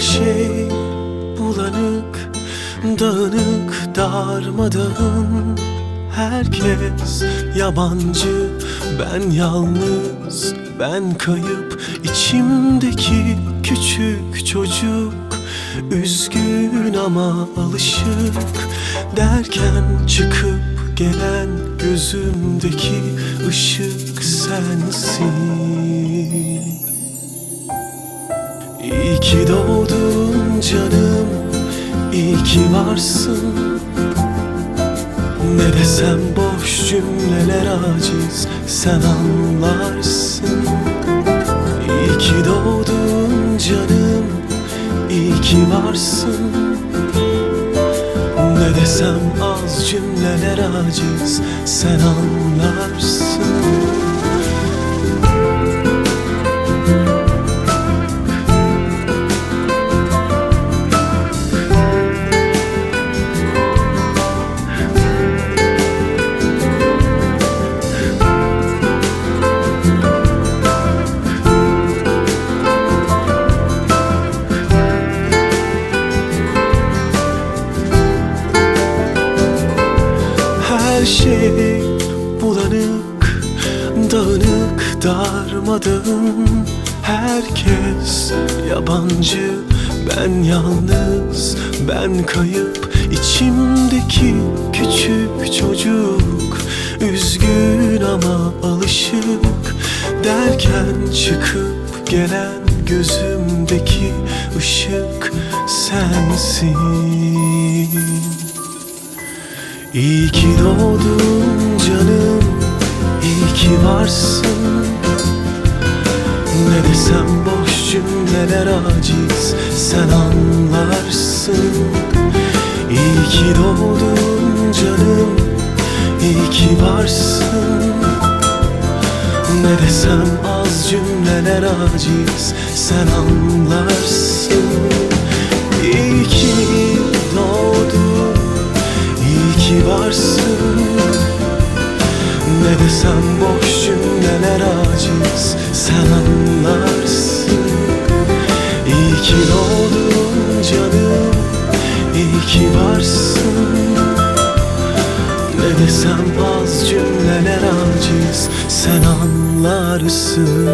şey bulanık, dağınık, darmadağın. Herkes yabancı, ben yalnız, ben kayıp. İçimdeki küçük çocuk Üzgün ama alışık. Derken çıkıp gelen gözümdeki ışık sensin ki doğdun canım, iyi ki varsın. Ne desem boş cümleler aciz, sen anlarsın. İyi ki doğdun canım, iyi ki varsın. Ne desem az cümleler aciz, sen anlarsın Her şey bulanık, dağınık, darmadağın. Herkes yabancı, ben yalnız, ben kayıp. İçimdeki küçük çocuk Üzgün ama alışık. Derken çıkıp gelen gözümdeki ışık sensin İyi ki doğdun canım, iyi ki varsın. Ne desem boş cümleler aciz, sen anlarsın. İyi ki doğdun canım, iyi ki varsın. Ne desem az cümleler aciz, sen anlarsın Ne desem boş cümleler aciz Sen anlarsın. İyi ki doğdun canım İyi ki varsın. Ne desem az cümleler aciz Sen anlarsın